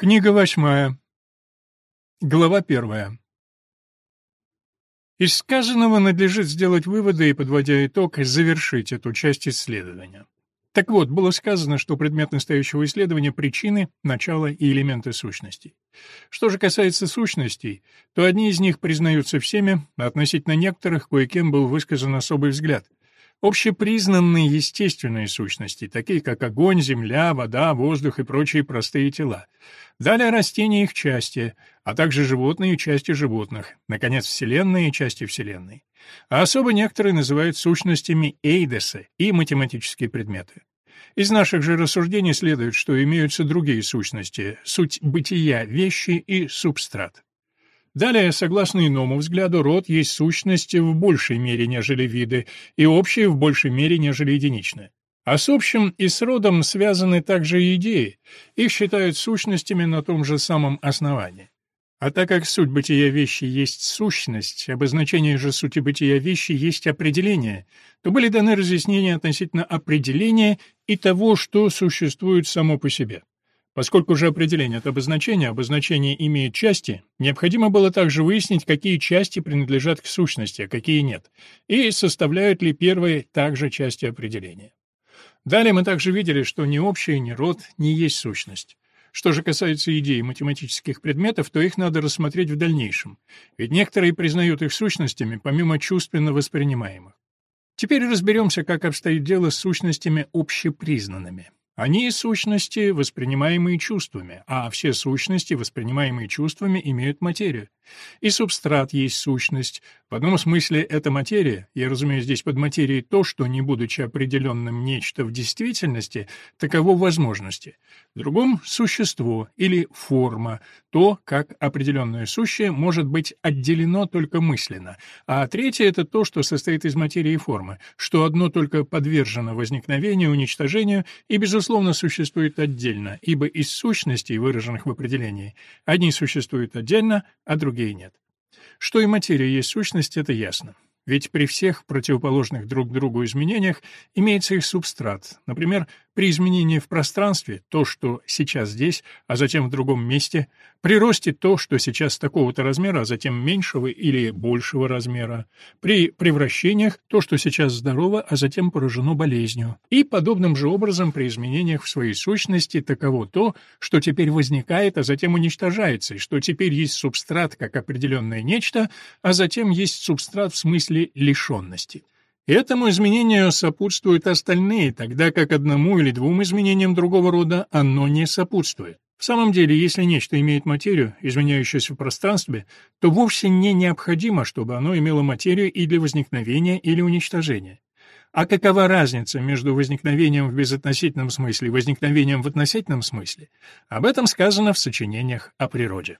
Книга восьмая. Глава первая. Из сказанного надлежит сделать выводы и, подводя итог, завершить эту часть исследования. Так вот, было сказано, что предмет настоящего исследования — причины, начало и элементы сущностей. Что же касается сущностей, то одни из них признаются всеми, а относительно некоторых кое-кем был высказан особый взгляд — Общепризнанные естественные сущности, такие как огонь, земля, вода, воздух и прочие простые тела. Далее растения и их части, а также животные и части животных. Наконец, Вселенная и части Вселенной. А особо некоторые называют сущностями эйдесы и математические предметы. Из наших же рассуждений следует, что имеются другие сущности, суть бытия, вещи и субстрат. Далее, согласно иному взгляду, род есть сущности в большей мере, нежели виды, и общие в большей мере, нежели единичные. А с общим и с родом связаны также и идеи, их считают сущностями на том же самом основании. А так как суть бытия вещи есть сущность, обозначение же сути бытия вещи есть определение, то были даны разъяснения относительно определения и того, что существует само по себе. Поскольку же определение от обозначения, обозначение имеет части, необходимо было также выяснить, какие части принадлежат к сущности, а какие нет, и составляют ли первые также части определения. Далее мы также видели, что ни общее, ни род не есть сущность. Что же касается идей математических предметов, то их надо рассмотреть в дальнейшем, ведь некоторые признают их сущностями, помимо чувственно воспринимаемых. Теперь разберемся, как обстоит дело с сущностями общепризнанными. Они — сущности, воспринимаемые чувствами, а все сущности, воспринимаемые чувствами, имеют материю. И субстрат есть сущность. В одном смысле это материя, я разумею здесь под материей то, что, не будучи определенным нечто в действительности, таково возможности. В другом — существо или форма, то, как определенное сущее может быть отделено только мысленно, а третье — это то, что состоит из материи и формы, что одно только подвержено возникновению, уничтожению и, безусловно, существует отдельно, ибо из сущностей, выраженных в определении, одни существуют отдельно, а другие нет. Что и материя есть сущность, это ясно. Ведь при всех противоположных друг другу изменениях имеется их субстрат. Например, при изменении в пространстве то, что сейчас здесь, а затем в другом месте, при росте то, что сейчас такого-то размера, а затем меньшего или большего размера, при превращениях то, что сейчас здорово, а затем поражено болезнью. И подобным же образом при изменениях в своей сущности таково то, что теперь возникает, а затем уничтожается, и что теперь есть субстрат как определенное нечто, а затем есть субстрат в смысле лишенности. Этому изменению сопутствуют остальные, тогда как одному или двум изменениям другого рода оно не сопутствует. В самом деле, если нечто имеет материю, изменяющуюся в пространстве, то вовсе не необходимо, чтобы оно имело материю и для возникновения или уничтожения. А какова разница между возникновением в безотносительном смысле и возникновением в относительном смысле? Об этом сказано в сочинениях о природе.